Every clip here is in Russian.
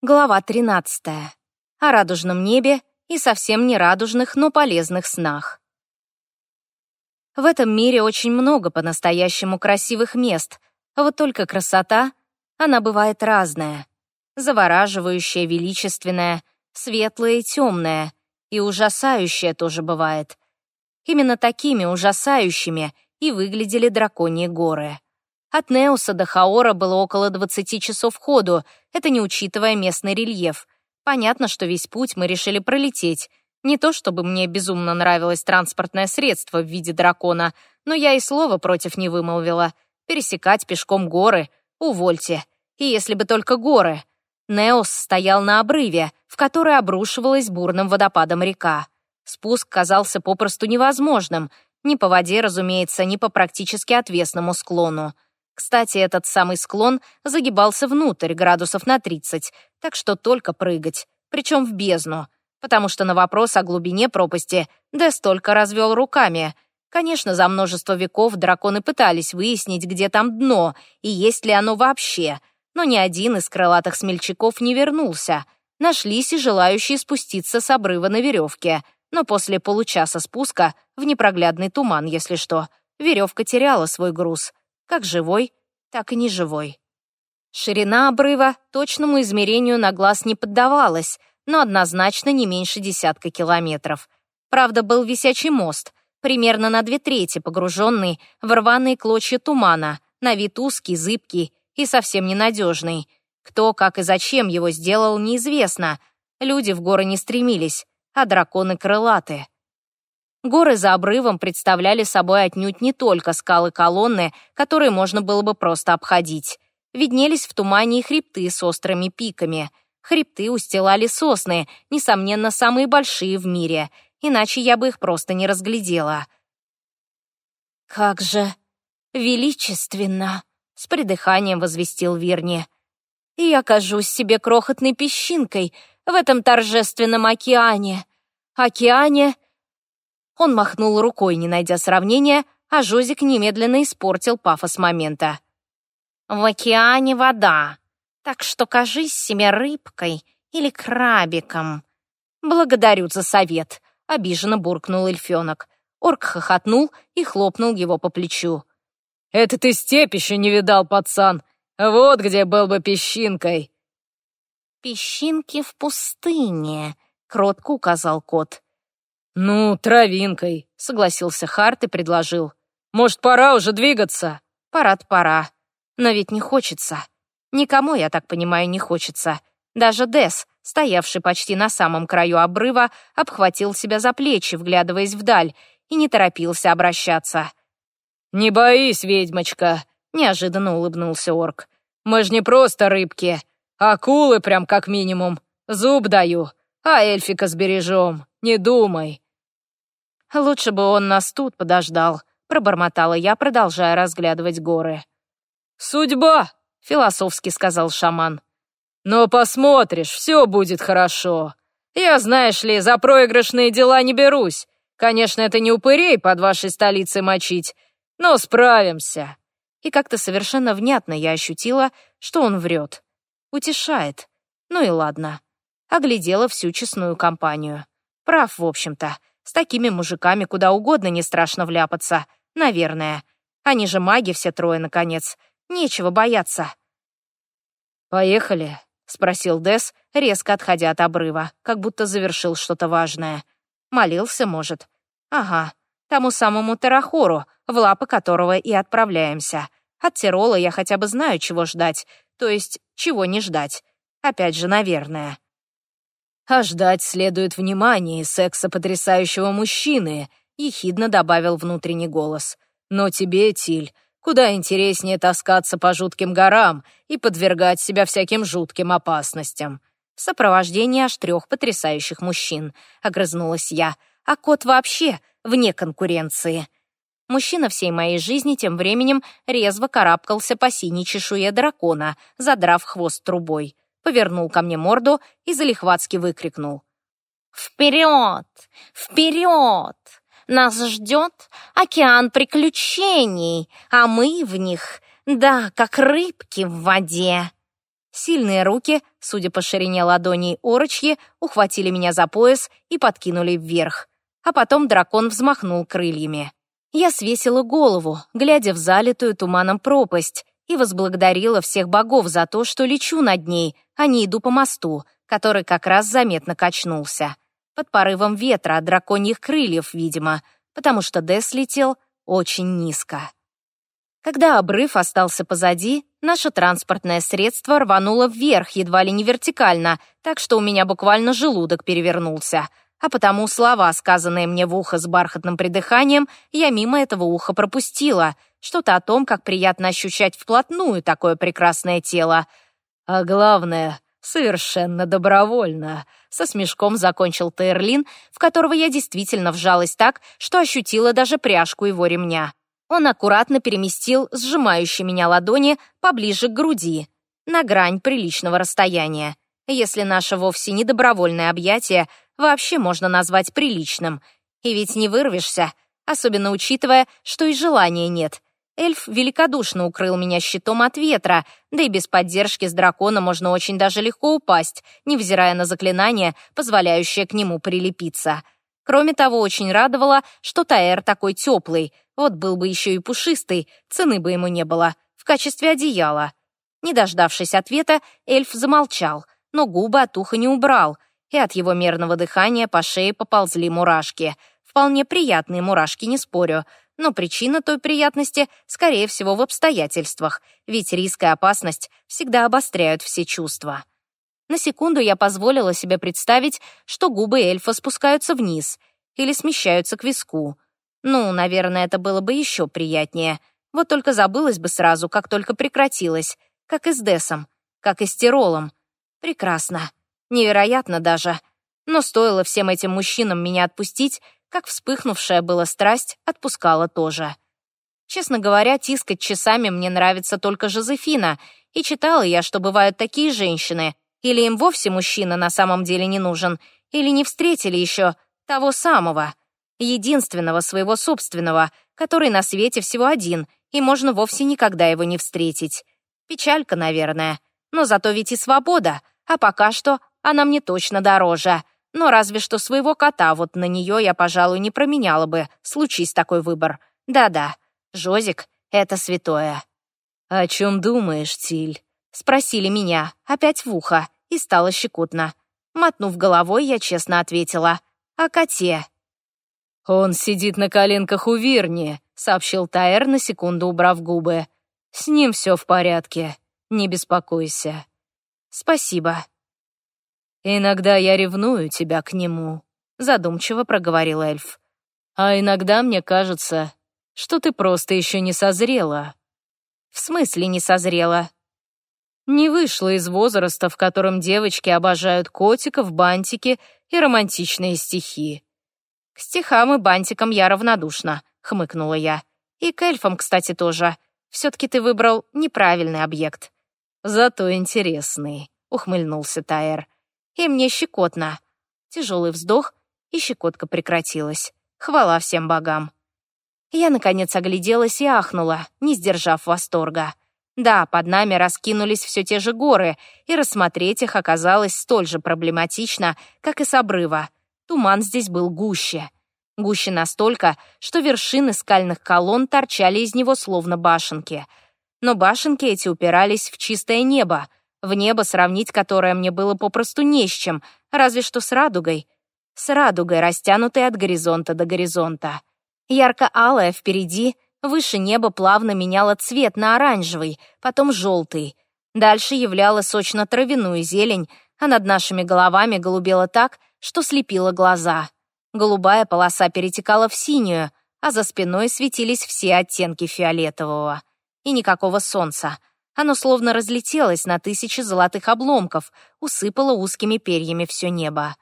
Глава 13. О радужном небе и совсем не радужных, но полезных снах. В этом мире очень много по-настоящему красивых мест, вот только красота, она бывает разная. Завораживающая, величественная, светлая и темная, и ужасающая тоже бывает. Именно такими ужасающими и выглядели драконьи горы. От Неуса до Хаора было около 20 часов ходу, это не учитывая местный рельеф. Понятно, что весь путь мы решили пролететь. Не то чтобы мне безумно нравилось транспортное средство в виде дракона, но я и слова против не вымолвила. Пересекать пешком горы — увольте. И если бы только горы. Неус стоял на обрыве, в который обрушивалась бурным водопадом река. Спуск казался попросту невозможным. Ни по воде, разумеется, ни по практически отвесному склону. Кстати, этот самый склон загибался внутрь градусов на 30, так что только прыгать, причем в бездну, потому что на вопрос о глубине пропасти Дэс только развел руками. Конечно, за множество веков драконы пытались выяснить, где там дно и есть ли оно вообще, но ни один из крылатых смельчаков не вернулся. Нашлись и желающие спуститься с обрыва на веревке, но после получаса спуска в непроглядный туман, если что, веревка теряла свой груз — как живой, так и неживой. Ширина обрыва точному измерению на глаз не поддавалась, но однозначно не меньше десятка километров. Правда, был висячий мост, примерно на две трети погруженный в рваные клочья тумана, на вид узкий, зыбкий и совсем ненадежный. Кто, как и зачем его сделал, неизвестно. Люди в горы не стремились, а драконы крылатые. Горы за обрывом представляли собой отнюдь не только скалы-колонны, которые можно было бы просто обходить. Виднелись в тумане и хребты с острыми пиками. Хребты устилали сосны, несомненно, самые большие в мире, иначе я бы их просто не разглядела. «Как же величественно!» — с придыханием возвестил Вирни. «И я кажусь себе крохотной песчинкой в этом торжественном океане. Океане — он махнул рукой, не найдя сравнения, а Жозик немедленно испортил пафос момента. «В океане вода, так что кажись себе рыбкой или крабиком». «Благодарю за совет», — обиженно буркнул эльфенок. Орк хохотнул и хлопнул его по плечу. «Это ты степь еще не видал, пацан. Вот где был бы песчинкой». «Песчинки в пустыне», — кротко указал кот. «Ну, травинкой», — согласился Харт и предложил. «Может, пора уже двигаться?» «Пора-то пора. Но ведь не хочется. Никому, я так понимаю, не хочется. Даже Дес, стоявший почти на самом краю обрыва, обхватил себя за плечи, вглядываясь вдаль, и не торопился обращаться. «Не боись, ведьмочка», — неожиданно улыбнулся орк. «Мы ж не просто рыбки, акулы прям как минимум. Зуб даю, а эльфика сбережем, не думай». «Лучше бы он нас тут подождал», — пробормотала я, продолжая разглядывать горы. «Судьба», — философски сказал шаман. «Но посмотришь, все будет хорошо. Я, знаешь ли, за проигрышные дела не берусь. Конечно, это не упырей под вашей столицей мочить, но справимся». И как-то совершенно внятно я ощутила, что он врет. Утешает. Ну и ладно. Оглядела всю честную компанию. Прав, в общем-то. С такими мужиками куда угодно не страшно вляпаться. Наверное. Они же маги все трое, наконец. Нечего бояться. «Поехали?» — спросил Дес, резко отходя от обрыва, как будто завершил что-то важное. Молился, может? Ага, тому самому Тарахору, в лапы которого и отправляемся. От Тирола я хотя бы знаю, чего ждать, то есть чего не ждать. Опять же, наверное. «А ждать следует внимания и секса потрясающего мужчины», — ехидно добавил внутренний голос. «Но тебе, Тиль, куда интереснее таскаться по жутким горам и подвергать себя всяким жутким опасностям». «В сопровождении аж трех потрясающих мужчин», — огрызнулась я. «А кот вообще вне конкуренции». Мужчина всей моей жизни тем временем резво карабкался по синей чешуе дракона, задрав хвост трубой повернул ко мне морду и залихватски выкрикнул. «Вперед! Вперед! Нас ждет океан приключений, а мы в них, да, как рыбки в воде!» Сильные руки, судя по ширине ладоней орочьи, ухватили меня за пояс и подкинули вверх. А потом дракон взмахнул крыльями. Я свесила голову, глядя в залитую туманом пропасть, и возблагодарила всех богов за то, что лечу над ней, а не иду по мосту, который как раз заметно качнулся. Под порывом ветра от драконьих крыльев, видимо, потому что Дес летел очень низко. Когда обрыв остался позади, наше транспортное средство рвануло вверх, едва ли не вертикально, так что у меня буквально желудок перевернулся. А потому слова, сказанные мне в ухо с бархатным придыханием, я мимо этого уха пропустила. Что-то о том, как приятно ощущать вплотную такое прекрасное тело. А главное, совершенно добровольно. Со смешком закончил Тейрлин, в которого я действительно вжалась так, что ощутила даже пряжку его ремня. Он аккуратно переместил сжимающие меня ладони поближе к груди, на грань приличного расстояния. Если наше вовсе не добровольное объятие вообще можно назвать приличным. И ведь не вырвешься, особенно учитывая, что и желания нет. Эльф великодушно укрыл меня щитом от ветра, да и без поддержки с дракона можно очень даже легко упасть, невзирая на заклинание, позволяющее к нему прилепиться. Кроме того, очень радовало, что Таэр такой теплый — вот был бы еще и пушистый, цены бы ему не было, в качестве одеяла. Не дождавшись ответа, эльф замолчал, но губы от уха не убрал, и от его мерного дыхания по шее поползли мурашки. Вполне приятные мурашки, не спорю, но причина той приятности, скорее всего, в обстоятельствах, ведь риск и опасность всегда обостряют все чувства. На секунду я позволила себе представить, что губы эльфа спускаются вниз или смещаются к виску — ну, наверное, это было бы еще приятнее. Вот только забылось бы сразу, как только прекратилось. Как и с Десом, как и с Тиролом. Прекрасно. Невероятно даже. Но стоило всем этим мужчинам меня отпустить, как вспыхнувшая была страсть отпускала тоже. Честно говоря, тискать часами мне нравится только Жозефина, и читала я, что бывают такие женщины, или им вовсе мужчина на самом деле не нужен, или не встретили еще того самого единственного своего собственного, который на свете всего один, и можно вовсе никогда его не встретить. Печалька, наверное. Но зато ведь и свобода, а пока что она мне точно дороже. Но разве что своего кота, вот на нее я, пожалуй, не променяла бы, случись такой выбор. Да-да, Жозик — это святое. «О чем думаешь, Тиль?» — спросили меня, опять в ухо, и стало щекотно. Мотнув головой, я честно ответила. «О коте». «Он сидит на коленках у Вирни», — сообщил Тайер, на секунду убрав губы. «С ним все в порядке. Не беспокойся». «Спасибо». «Иногда я ревную тебя к нему», — задумчиво проговорил эльф. «А иногда мне кажется, что ты просто еще не созрела». «В смысле не созрела?» «Не вышла из возраста, в котором девочки обожают котиков, бантики и романтичные стихи», «К стихам и бантикам я равнодушна», — хмыкнула я. «И к эльфам, кстати, тоже. Все-таки ты выбрал неправильный объект». «Зато интересный», — ухмыльнулся Таэр. «И мне щекотно». Тяжелый вздох, и щекотка прекратилась. Хвала всем богам. Я, наконец, огляделась и ахнула, не сдержав восторга. Да, под нами раскинулись все те же горы, и рассмотреть их оказалось столь же проблематично, как и с обрыва. Туман здесь был гуще. Гуще настолько, что вершины скальных колонн торчали из него словно башенки. Но башенки эти упирались в чистое небо, в небо, сравнить которое мне было попросту не с чем, разве что с радугой. С радугой, растянутой от горизонта до горизонта. Ярко-алая впереди, выше неба плавно меняла цвет на оранжевый, потом желтый. Дальше являла сочно-травяную зелень, а над нашими головами голубело так, что слепило глаза. Голубая полоса перетекала в синюю, а за спиной светились все оттенки фиолетового. И никакого солнца. Оно словно разлетелось на тысячи золотых обломков, усыпало узкими перьями все небо.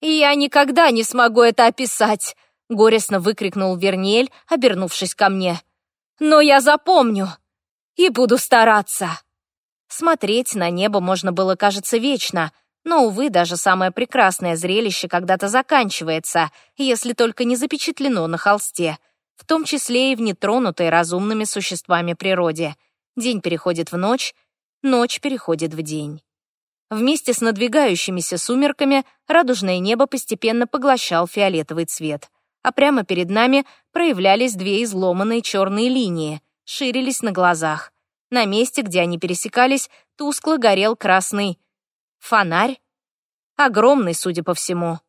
«Я никогда не смогу это описать!» — горестно выкрикнул Верниель, обернувшись ко мне. «Но я запомню и буду стараться!» Смотреть на небо можно было, кажется, вечно, но, увы, даже самое прекрасное зрелище когда-то заканчивается, если только не запечатлено на холсте, в том числе и в нетронутой разумными существами природе. День переходит в ночь, ночь переходит в день. Вместе с надвигающимися сумерками радужное небо постепенно поглощал фиолетовый цвет, а прямо перед нами проявлялись две изломанные черные линии, ширились на глазах. На месте, где они пересекались, тускло горел красный фонарь. Огромный, судя по всему.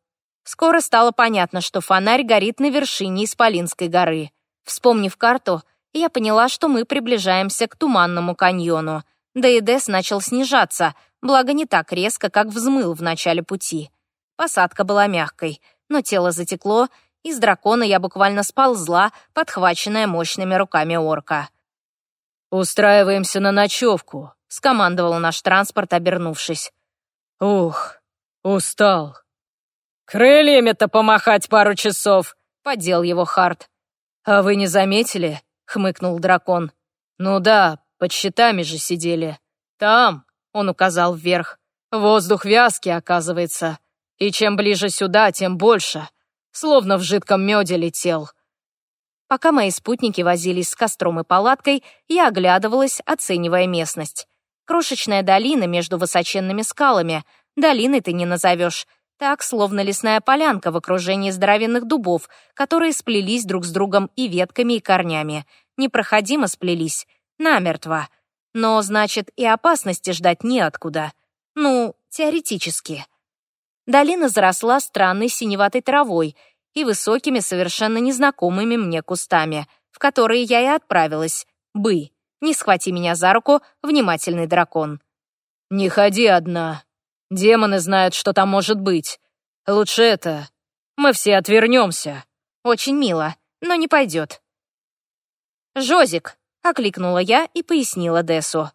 Скоро стало понятно, что фонарь горит на вершине Исполинской горы. Вспомнив карту, я поняла, что мы приближаемся к Туманному каньону. Да и Дес начал снижаться — благо не так резко, как взмыл в начале пути. Посадка была мягкой, но тело затекло, и с дракона я буквально сползла, подхваченная мощными руками орка. «Устраиваемся на ночевку», — скомандовал наш транспорт, обернувшись. «Ух, устал. Крыльями-то помахать пару часов», — подел его Харт. «А вы не заметили?» — хмыкнул дракон. «Ну да, под щитами же сидели. Там, он указал вверх. Воздух вязкий, оказывается. И чем ближе сюда, тем больше. Словно в жидком меде летел. Пока мои спутники возились с костром и палаткой, я оглядывалась, оценивая местность. Крошечная долина между высоченными скалами. Долиной ты не назовешь. Так, словно лесная полянка в окружении здоровенных дубов, которые сплелись друг с другом и ветками, и корнями. Непроходимо сплелись. Намертво. Но, значит, и опасности ждать неоткуда. Ну, теоретически. Долина заросла странной синеватой травой и высокими, совершенно незнакомыми мне кустами, в которые я и отправилась. Бы, не схвати меня за руку, внимательный дракон. «Не ходи одна. Демоны знают, что там может быть. Лучше это. Мы все отвернемся». Очень мило, но не пойдет. «Жозик, — окликнула я и пояснила Десу.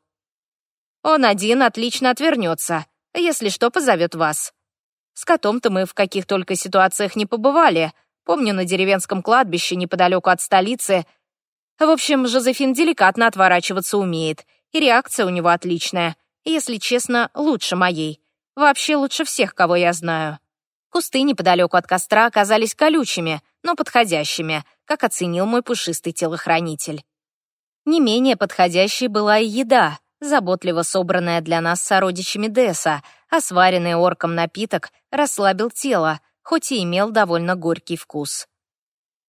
«Он один отлично отвернется, если что, позовет вас. С котом-то мы в каких только ситуациях не побывали. Помню, на деревенском кладбище неподалеку от столицы. В общем, Жозефин деликатно отворачиваться умеет, и реакция у него отличная. Если честно, лучше моей. Вообще лучше всех, кого я знаю». Кусты неподалеку от костра оказались колючими, но подходящими, как оценил мой пушистый телохранитель. Не менее подходящей была и еда, заботливо собранная для нас сородичами Деса, а сваренный орком напиток расслабил тело, хоть и имел довольно горький вкус.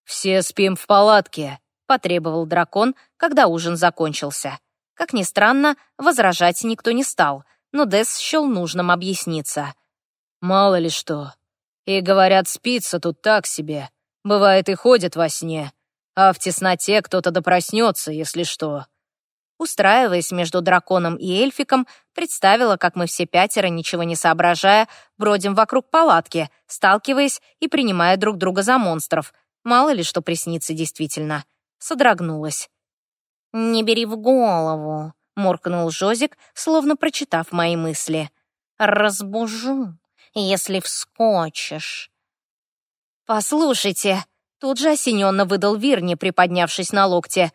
«Все спим в палатке», — потребовал дракон, когда ужин закончился. Как ни странно, возражать никто не стал, но Дес счел нужным объясниться. «Мало ли что. И, говорят, спится тут так себе. Бывает, и ходит во сне а в тесноте кто-то допроснется, если что». Устраиваясь между драконом и эльфиком, представила, как мы все пятеро, ничего не соображая, бродим вокруг палатки, сталкиваясь и принимая друг друга за монстров. Мало ли что приснится действительно. Содрогнулась. «Не бери в голову», — моркнул Жозик, словно прочитав мои мысли. «Разбужу, если вскочишь». «Послушайте», Тут же осененно выдал Вирни, приподнявшись на локте.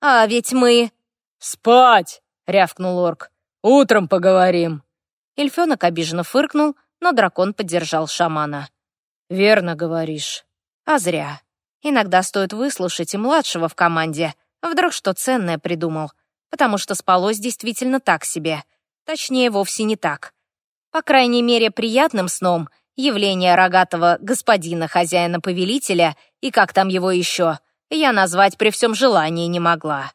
«А ведь мы...» «Спать!» — рявкнул орк. «Утром поговорим». Эльфёнок обиженно фыркнул, но дракон поддержал шамана. «Верно говоришь». «А зря. Иногда стоит выслушать и младшего в команде. Вдруг что ценное придумал. Потому что спалось действительно так себе. Точнее, вовсе не так. По крайней мере, приятным сном — Явление рогатого господина хозяина-повелителя и как там его еще, я назвать при всем желании не могла.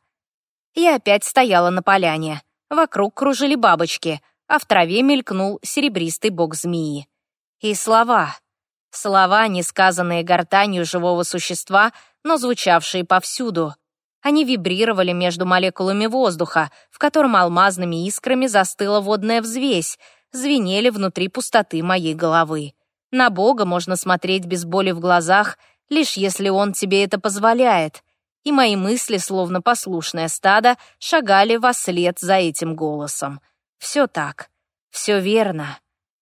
Я опять стояла на поляне. Вокруг кружили бабочки, а в траве мелькнул серебристый бок змеи. И слова. Слова, не сказанные гортанью живого существа, но звучавшие повсюду. Они вибрировали между молекулами воздуха, в котором алмазными искрами застыла водная взвесь — звенели внутри пустоты моей головы. На Бога можно смотреть без боли в глазах, лишь если Он тебе это позволяет. И мои мысли, словно послушное стадо, шагали во след за этим голосом. Все так, все верно.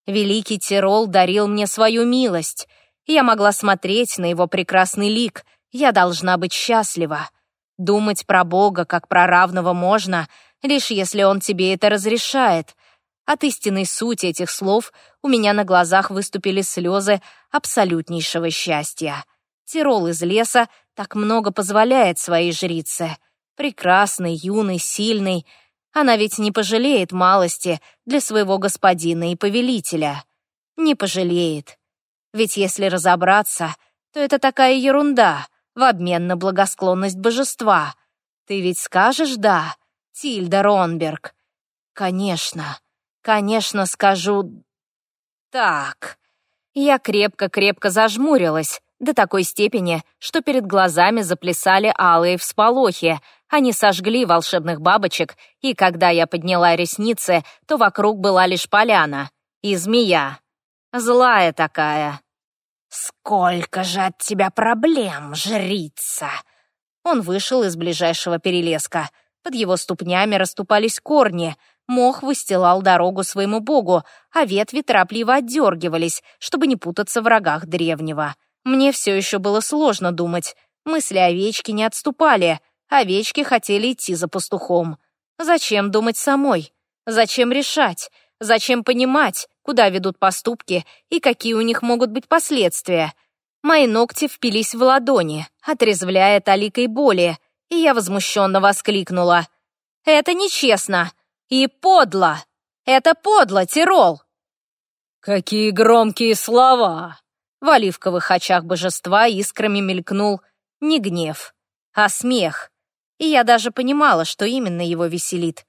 Великий Тирол дарил мне свою милость. Я могла смотреть на его прекрасный лик. Я должна быть счастлива. Думать про Бога, как про равного можно, лишь если Он тебе это разрешает — от истинной сути этих слов у меня на глазах выступили слезы абсолютнейшего счастья. Тирол из леса так много позволяет своей жрице. Прекрасный, юный, сильный. Она ведь не пожалеет малости для своего господина и повелителя. Не пожалеет. Ведь если разобраться, то это такая ерунда в обмен на благосклонность божества. Ты ведь скажешь «да», Тильда Ронберг? Конечно, конечно скажу «так». Я крепко-крепко зажмурилась, до такой степени, что перед глазами заплясали алые всполохи. Они сожгли волшебных бабочек, и когда я подняла ресницы, то вокруг была лишь поляна и змея. Злая такая. «Сколько же от тебя проблем, жрица!» Он вышел из ближайшего перелеска. Под его ступнями расступались корни, мох выстилал дорогу своему богу, а ветви торопливо отдергивались, чтобы не путаться в рогах древнего. Мне все еще было сложно думать. Мысли овечки не отступали. Овечки хотели идти за пастухом. Зачем думать самой? Зачем решать? Зачем понимать, куда ведут поступки и какие у них могут быть последствия? Мои ногти впились в ладони, отрезвляя таликой боли, и я возмущенно воскликнула. «Это нечестно! И подло! Это подло, Тирол!» «Какие громкие слова!» В оливковых очах божества искрами мелькнул не гнев, а смех. И я даже понимала, что именно его веселит.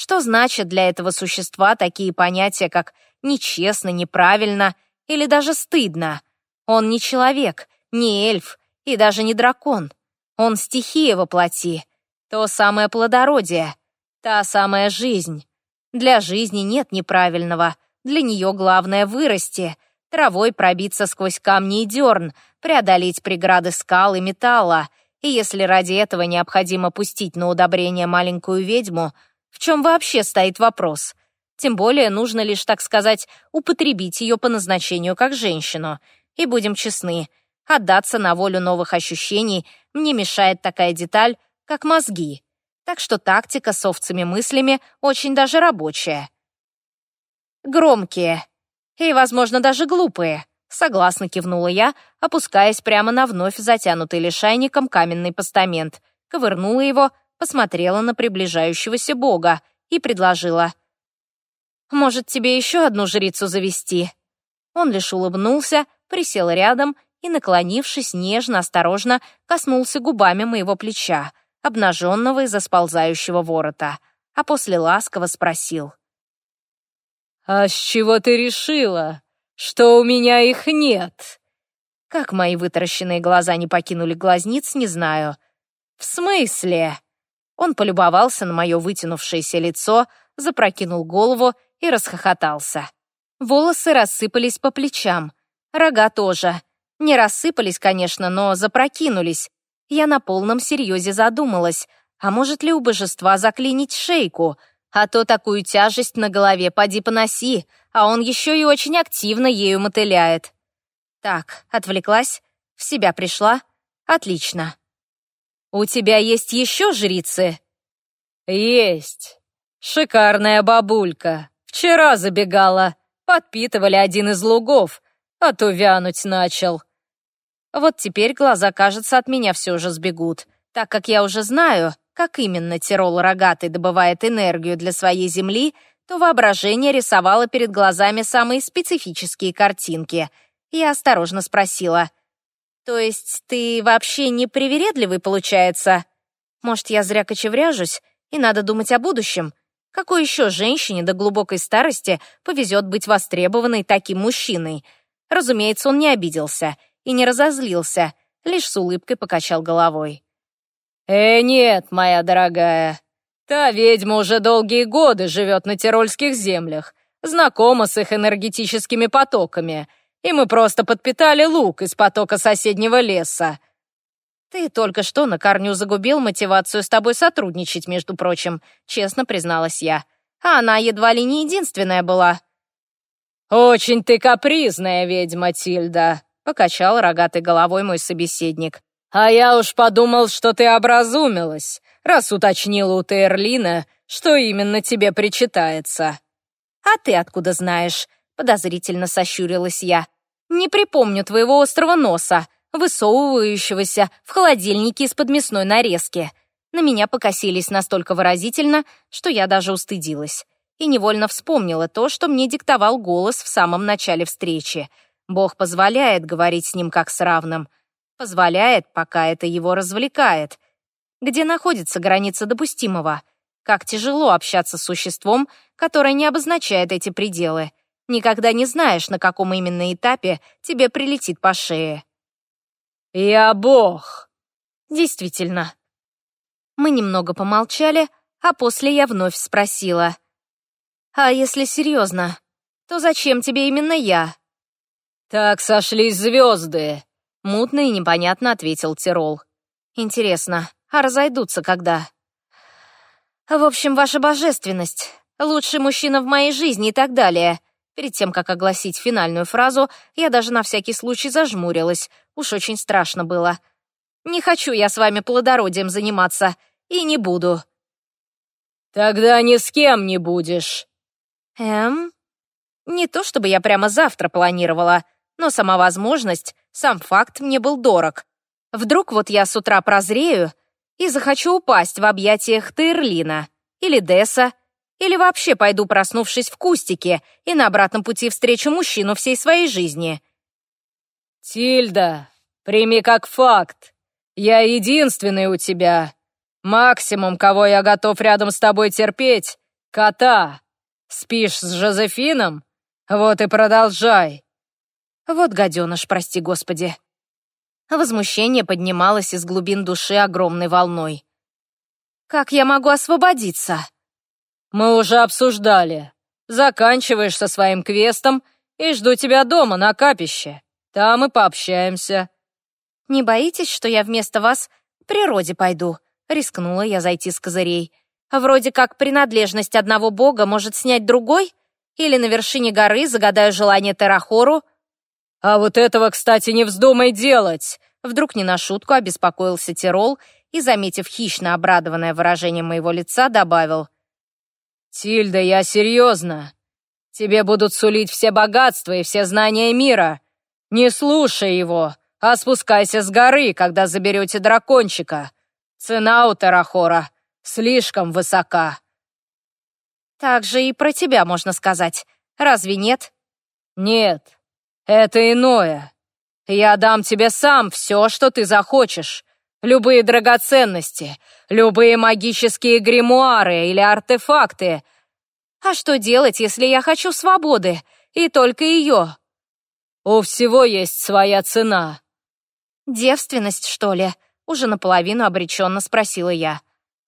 Что значит для этого существа такие понятия, как «нечестно», «неправильно» или даже «стыдно»? Он не человек, не эльф и даже не дракон. Он стихия воплоти, то самое плодородие, та самая жизнь. Для жизни нет неправильного, для нее главное вырасти — травой пробиться сквозь камни и дерн, преодолеть преграды скал и металла. И если ради этого необходимо пустить на удобрение маленькую ведьму, в чем вообще стоит вопрос? Тем более нужно лишь, так сказать, употребить ее по назначению как женщину. И будем честны, отдаться на волю новых ощущений мне мешает такая деталь, как мозги. Так что тактика с овцами мыслями очень даже рабочая. Громкие, и, возможно, даже глупые. Согласно кивнула я, опускаясь прямо на вновь затянутый лишайником каменный постамент, ковырнула его, посмотрела на приближающегося бога и предложила. «Может, тебе еще одну жрицу завести?» Он лишь улыбнулся, присел рядом и, наклонившись нежно, осторожно, коснулся губами моего плеча, обнаженного из-за сползающего ворота, а после ласково спросил. «А с чего ты решила, что у меня их нет?» Как мои вытаращенные глаза не покинули глазниц, не знаю. «В смысле?» Он полюбовался на мое вытянувшееся лицо, запрокинул голову и расхохотался. Волосы рассыпались по плечам. Рога тоже. Не рассыпались, конечно, но запрокинулись. Я на полном серьезе задумалась, а может ли у божества заклинить шейку — а то такую тяжесть на голове поди поноси, а он еще и очень активно ею мотыляет. Так, отвлеклась, в себя пришла. Отлично. У тебя есть еще жрицы? Есть. Шикарная бабулька. Вчера забегала. Подпитывали один из лугов, а то вянуть начал. Вот теперь глаза, кажется, от меня все же сбегут, так как я уже знаю, как именно Тирол рогатый добывает энергию для своей земли, то воображение рисовало перед глазами самые специфические картинки. Я осторожно спросила. «То есть ты вообще не привередливый, получается? Может, я зря кочевряжусь, и надо думать о будущем? Какой еще женщине до глубокой старости повезет быть востребованной таким мужчиной?» Разумеется, он не обиделся и не разозлился, лишь с улыбкой покачал головой. «Э, нет, моя дорогая. Та ведьма уже долгие годы живет на тирольских землях, знакома с их энергетическими потоками, и мы просто подпитали лук из потока соседнего леса». «Ты только что на корню загубил мотивацию с тобой сотрудничать, между прочим», честно призналась я. «А она едва ли не единственная была». «Очень ты капризная ведьма, Тильда», — покачал рогатой головой мой собеседник. «А я уж подумал, что ты образумилась, раз уточнила у Тейрлина, что именно тебе причитается». «А ты откуда знаешь?» — подозрительно сощурилась я. «Не припомню твоего острого носа, высовывающегося в холодильнике из-под мясной нарезки. на меня покосились настолько выразительно, что я даже устыдилась. И невольно вспомнила то, что мне диктовал голос в самом начале встречи. Бог позволяет говорить с ним как с равным. Позволяет, пока это его развлекает. Где находится граница допустимого? Как тяжело общаться с существом, которое не обозначает эти пределы. Никогда не знаешь, на каком именно этапе тебе прилетит по шее. «Я бог!» Действительно, мы немного помолчали, а после я вновь спросила. «А если серьезно, то зачем тебе именно я?» «Так сошлись звезды», — мутно и непонятно ответил Тирол. «Интересно, а разойдутся когда?» «В общем, ваша божественность, лучший мужчина в моей жизни и так далее». Перед тем, как огласить финальную фразу, я даже на всякий случай зажмурилась. Уж очень страшно было. «Не хочу я с вами плодородием заниматься. И не буду». «Тогда ни с кем не будешь». «Эм?» Не то чтобы я прямо завтра планировала, но сама возможность, сам факт мне был дорог. Вдруг вот я с утра прозрею и захочу упасть в объятиях Тейрлина или Десса, или вообще пойду, проснувшись в кустике, и на обратном пути встречу мужчину всей своей жизни. «Тильда, прими как факт. Я единственный у тебя. Максимум, кого я готов рядом с тобой терпеть — кота. Спишь с Жозефином? Вот и продолжай. Вот гаденыш, прости господи. Возмущение поднималось из глубин души огромной волной. Как я могу освободиться? Мы уже обсуждали. Заканчиваешь со своим квестом и жду тебя дома на капище. Там и пообщаемся. Не боитесь, что я вместо вас к природе пойду? Рискнула я зайти с козырей. Вроде как принадлежность одного бога может снять другой? Или на вершине горы загадаю желание Терахору? А вот этого, кстати, не вздумай делать. Вдруг не на шутку обеспокоился Тирол и, заметив хищно обрадованное выражение моего лица, добавил. «Тильда, я серьезно. Тебе будут сулить все богатства и все знания мира. Не слушай его, а спускайся с горы, когда заберете дракончика. Цена у Тарахора слишком высока. Так же и про тебя можно сказать. Разве нет? Нет, это иное. Я дам тебе сам все, что ты захочешь. Любые драгоценности, любые магические гримуары или артефакты. А что делать, если я хочу свободы, и только ее? У всего есть своя цена. Девственность, что ли? Уже наполовину обреченно спросила я.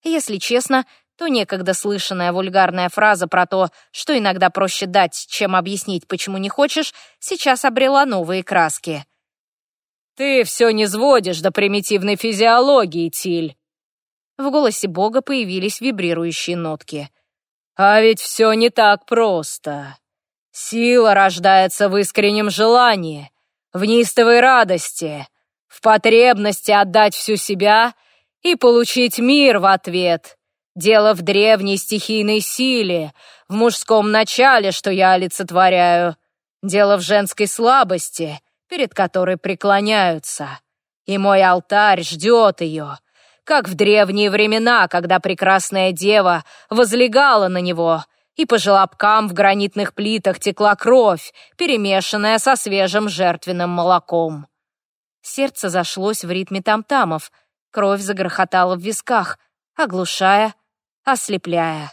Если честно, то некогда слышанная вульгарная фраза про то, что иногда проще дать, чем объяснить, почему не хочешь, сейчас обрела новые краски. «Ты все не сводишь до примитивной физиологии, Тиль!» В голосе Бога появились вибрирующие нотки. «А ведь все не так просто. Сила рождается в искреннем желании, в неистовой радости, в потребности отдать всю себя и получить мир в ответ. Дело в древней стихийной силе, в мужском начале, что я олицетворяю. Дело в женской слабости, перед которой преклоняются. И мой алтарь ждет ее, как в древние времена, когда прекрасная дева возлегала на него, и по желобкам в гранитных плитах текла кровь, перемешанная со свежим жертвенным молоком. Сердце зашлось в ритме тамтамов, кровь загрохотала в висках, оглушая, ослепляя.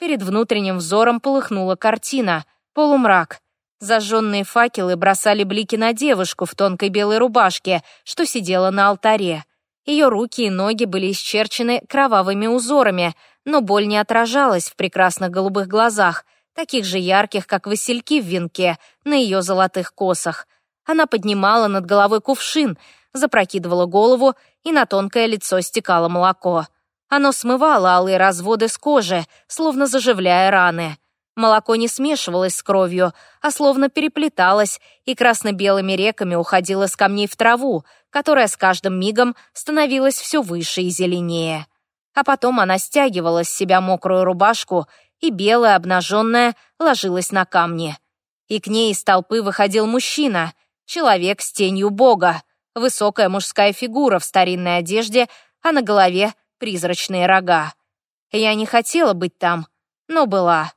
Перед внутренним взором полыхнула картина, полумрак. Зажженные факелы бросали блики на девушку в тонкой белой рубашке, что сидела на алтаре. Ее руки и ноги были исчерчены кровавыми узорами, но боль не отражалась в прекрасных голубых глазах, таких же ярких, как васильки в венке на ее золотых косах. Она поднимала над головой кувшин, запрокидывала голову, и на тонкое лицо стекало молоко. Оно смывало алые разводы с кожи, словно заживляя раны. Молоко не смешивалось с кровью, а словно переплеталось и красно-белыми реками уходило с камней в траву, которая с каждым мигом становилась все выше и зеленее. А потом она стягивала с себя мокрую рубашку, и белая, обнаженная, ложилась на камни. И к ней из толпы выходил мужчина — Человек с тенью бога, высокая мужская фигура в старинной одежде, а на голове призрачные рога. Я не хотела быть там, но была.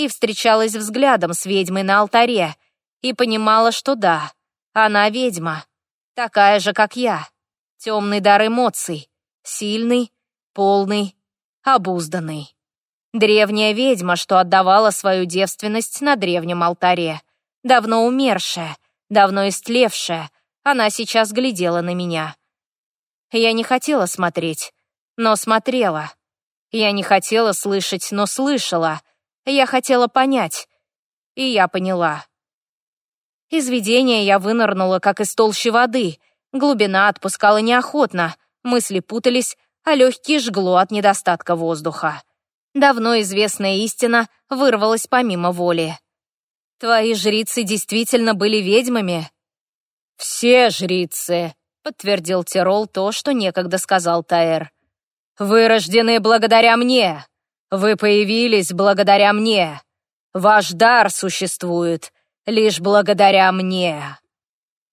И встречалась взглядом с ведьмой на алтаре. И понимала, что да, она ведьма. Такая же, как я. Темный дар эмоций. Сильный, полный, обузданный. Древняя ведьма, что отдавала свою девственность на древнем алтаре. Давно умершая, давно истлевшая. Она сейчас глядела на меня. Я не хотела смотреть, но смотрела. Я не хотела слышать, но слышала. Я хотела понять. И я поняла. Из видения я вынырнула, как из толщи воды. Глубина отпускала неохотно, мысли путались, а легкие жгло от недостатка воздуха. Давно известная истина вырвалась помимо воли. «Твои жрицы действительно были ведьмами?» «Все жрицы», — подтвердил Тирол то, что некогда сказал Таэр. «Вы рождены благодаря мне. Вы появились благодаря мне. Ваш дар существует лишь благодаря мне».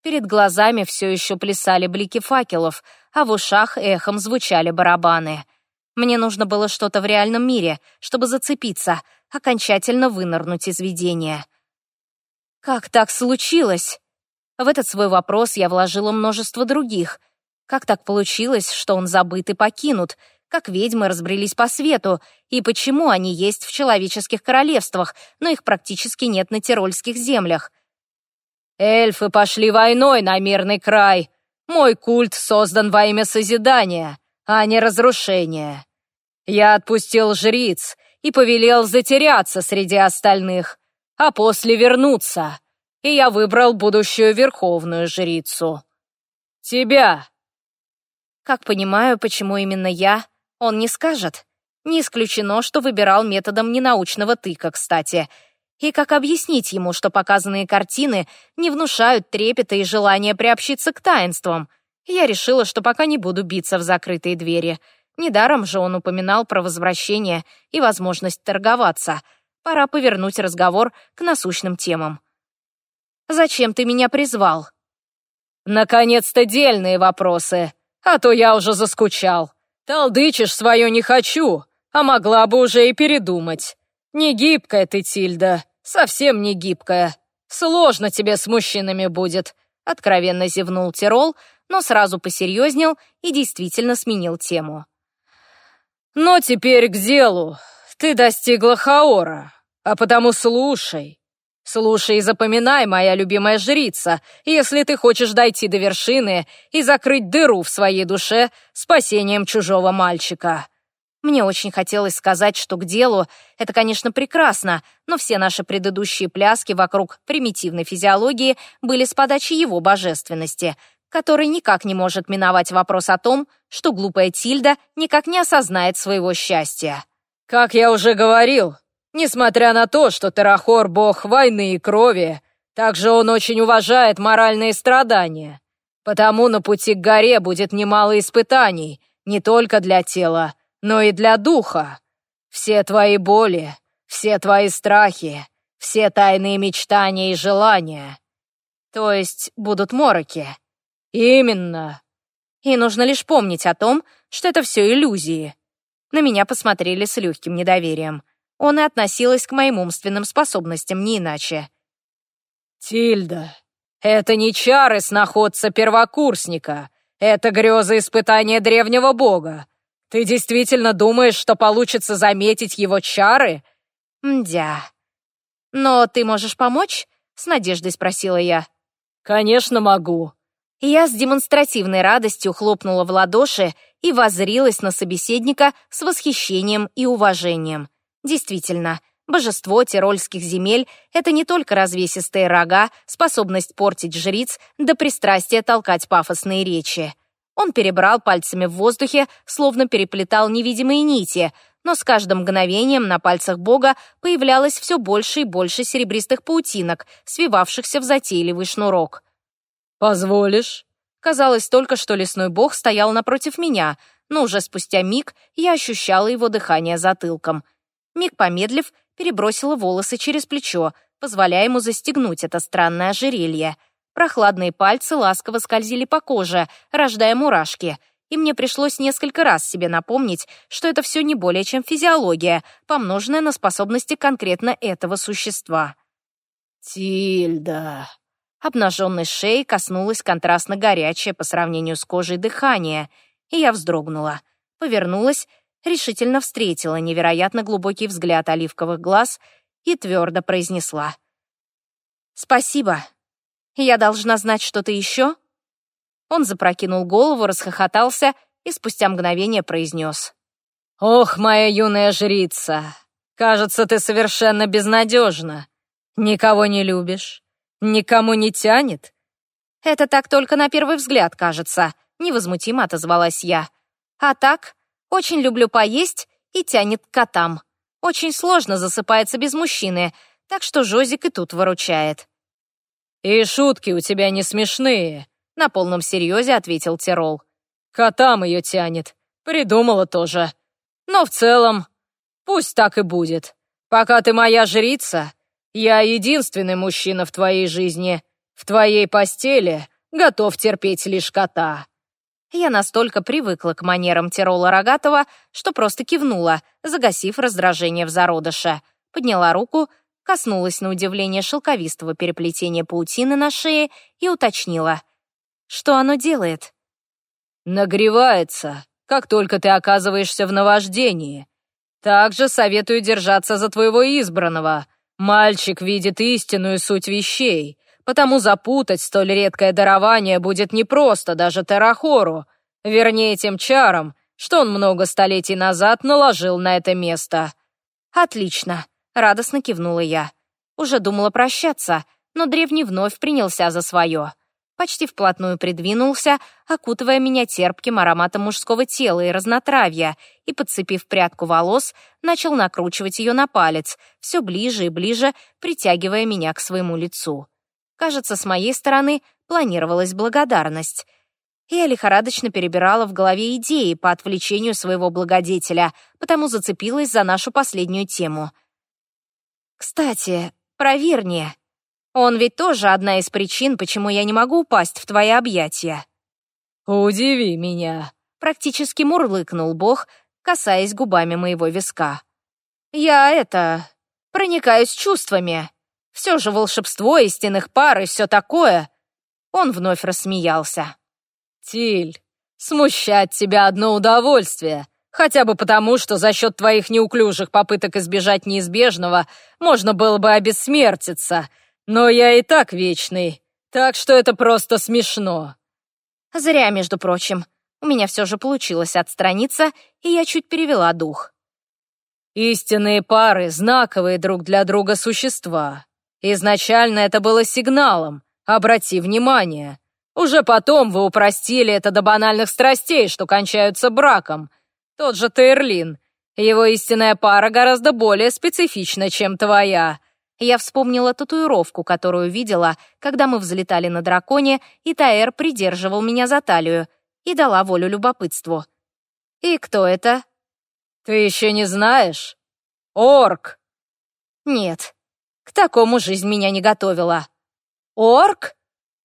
Перед глазами все еще плясали блики факелов, а в ушах эхом звучали барабаны — мне нужно было что-то в реальном мире, чтобы зацепиться, окончательно вынырнуть из видения. Как так случилось? В этот свой вопрос я вложила множество других. Как так получилось, что он забыт и покинут? Как ведьмы разбрелись по свету? И почему они есть в человеческих королевствах, но их практически нет на тирольских землях? «Эльфы пошли войной на мирный край. Мой культ создан во имя созидания, а не разрушения. Я отпустил жриц и повелел затеряться среди остальных, а после вернуться, и я выбрал будущую верховную жрицу. Тебя. Как понимаю, почему именно я, он не скажет. Не исключено, что выбирал методом ненаучного тыка, кстати. И как объяснить ему, что показанные картины не внушают трепета и желания приобщиться к таинствам? Я решила, что пока не буду биться в закрытые двери — Недаром же он упоминал про возвращение и возможность торговаться. Пора повернуть разговор к насущным темам. «Зачем ты меня призвал?» «Наконец-то дельные вопросы, а то я уже заскучал. Толдычишь свое не хочу, а могла бы уже и передумать. Не гибкая ты, Тильда, совсем не гибкая. Сложно тебе с мужчинами будет», — откровенно зевнул Тирол, но сразу посерьезнел и действительно сменил тему. Но теперь к делу. Ты достигла Хаора, а потому слушай. Слушай и запоминай, моя любимая жрица, если ты хочешь дойти до вершины и закрыть дыру в своей душе спасением чужого мальчика. Мне очень хотелось сказать, что к делу это, конечно, прекрасно, но все наши предыдущие пляски вокруг примитивной физиологии были с подачи его божественности — который никак не может миновать вопрос о том, что глупая Тильда никак не осознает своего счастья. «Как я уже говорил, несмотря на то, что Терахор — бог войны и крови, также он очень уважает моральные страдания. Потому на пути к горе будет немало испытаний, не только для тела, но и для духа. Все твои боли, все твои страхи, все тайные мечтания и желания. То есть будут мороки». «Именно!» И нужно лишь помнить о том, что это все иллюзии. На меня посмотрели с легким недоверием. Он и относилась к моим умственным способностям не иначе. «Тильда, это не чары сноходца первокурсника. Это грезы испытания древнего бога. Ты действительно думаешь, что получится заметить его чары?» «Мдя. Но ты можешь помочь?» — с надеждой спросила я. «Конечно могу», я с демонстративной радостью хлопнула в ладоши и воззрилась на собеседника с восхищением и уважением. Действительно, божество тирольских земель — это не только развесистые рога, способность портить жриц, да пристрастие толкать пафосные речи. Он перебрал пальцами в воздухе, словно переплетал невидимые нити, но с каждым мгновением на пальцах бога появлялось все больше и больше серебристых паутинок, свивавшихся в затейливый шнурок. «Позволишь?» Казалось только, что лесной бог стоял напротив меня, но уже спустя миг я ощущала его дыхание затылком. Миг помедлив, перебросила волосы через плечо, позволяя ему застегнуть это странное ожерелье. Прохладные пальцы ласково скользили по коже, рождая мурашки, и мне пришлось несколько раз себе напомнить, что это все не более чем физиология, помноженная на способности конкретно этого существа. «Тильда!» Обнаженной шеей коснулась контрастно горячее по сравнению с кожей дыхание, и я вздрогнула. Повернулась, решительно встретила невероятно глубокий взгляд оливковых глаз и твердо произнесла. «Спасибо. Я должна знать что-то еще?» Он запрокинул голову, расхохотался и спустя мгновение произнес. «Ох, моя юная жрица, кажется, ты совершенно безнадежна. Никого не любишь, никому не тянет». «Это так только на первый взгляд кажется», — невозмутимо отозвалась я. «А так, очень люблю поесть и тянет к котам. Очень сложно засыпается без мужчины, так что Жозик и тут выручает». «И шутки у тебя не смешные», на полном серьезе ответил Тирол. «Котам ее тянет. Придумала тоже. Но в целом, пусть так и будет. Пока ты моя жрица, я единственный мужчина в твоей жизни. В твоей постели готов терпеть лишь кота». Я настолько привыкла к манерам Тирола Рогатого, что просто кивнула, загасив раздражение в зародыше. Подняла руку, коснулась на удивление шелковистого переплетения паутины на шее и уточнила. Что оно делает? Нагревается, как только ты оказываешься в наваждении. Также советую держаться за твоего избранного. Мальчик видит истинную суть вещей, потому запутать столь редкое дарование будет непросто даже Терахору, вернее, тем чарам, что он много столетий назад наложил на это место. «Отлично», — радостно кивнула я. Уже думала прощаться, но древний вновь принялся за свое почти вплотную придвинулся, окутывая меня терпким ароматом мужского тела и разнотравья, и, подцепив прядку волос, начал накручивать ее на палец, все ближе и ближе, притягивая меня к своему лицу. Кажется, с моей стороны планировалась благодарность. Я лихорадочно перебирала в голове идеи по отвлечению своего благодетеля, потому зацепилась за нашу последнюю тему. «Кстати, про Вирни», он ведь тоже одна из причин, почему я не могу упасть в твои объятия». «Удиви меня», — практически мурлыкнул Бог, касаясь губами моего виска. «Я это... проникаюсь чувствами. Все же волшебство истинных пар и все такое». Он вновь рассмеялся. «Тиль, смущать тебя одно удовольствие, хотя бы потому, что за счет твоих неуклюжих попыток избежать неизбежного можно было бы обессмертиться, но я и так вечный, так что это просто смешно. Зря, между прочим. У меня все же получилось отстраниться, и я чуть перевела дух. Истинные пары — знаковые друг для друга существа. Изначально это было сигналом, обрати внимание. Уже потом вы упростили это до банальных страстей, что кончаются браком. Тот же Тейрлин. Его истинная пара гораздо более специфична, чем твоя. Я вспомнила татуировку, которую видела, когда мы взлетали на драконе, и Таэр придерживал меня за талию, и дала волю любопытству. «И кто это?» «Ты еще не знаешь? Орк!» «Нет, к такому жизнь меня не готовила». «Орк?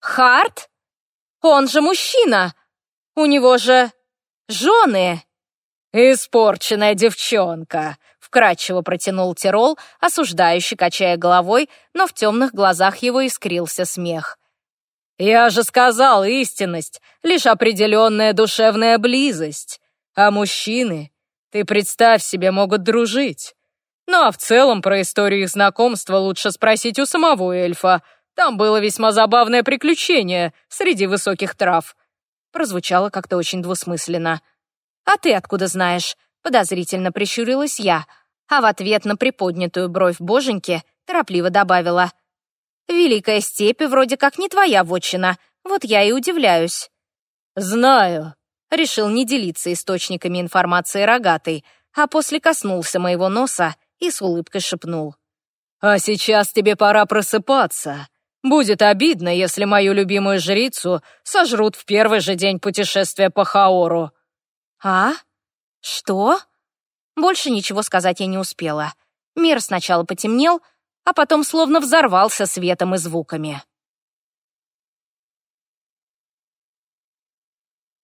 Харт? Он же мужчина! У него же жены!» «Испорченная девчонка!» вкрадчиво протянул Тирол, осуждающий, качая головой, но в темных глазах его искрился смех. «Я же сказал, истинность — лишь определенная душевная близость. А мужчины, ты представь себе, могут дружить. Ну а в целом про историю их знакомства лучше спросить у самого эльфа. Там было весьма забавное приключение среди высоких трав». Прозвучало как-то очень двусмысленно. «А ты откуда знаешь?» — подозрительно прищурилась я — а в ответ на приподнятую бровь боженьки торопливо добавила. «Великая степь вроде как не твоя вотчина, вот я и удивляюсь». «Знаю», — решил не делиться источниками информации рогатый, а после коснулся моего носа и с улыбкой шепнул. «А сейчас тебе пора просыпаться. Будет обидно, если мою любимую жрицу сожрут в первый же день путешествия по Хаору». «А? Что?» Больше ничего сказать я не успела. Мир сначала потемнел, а потом словно взорвался светом и звуками.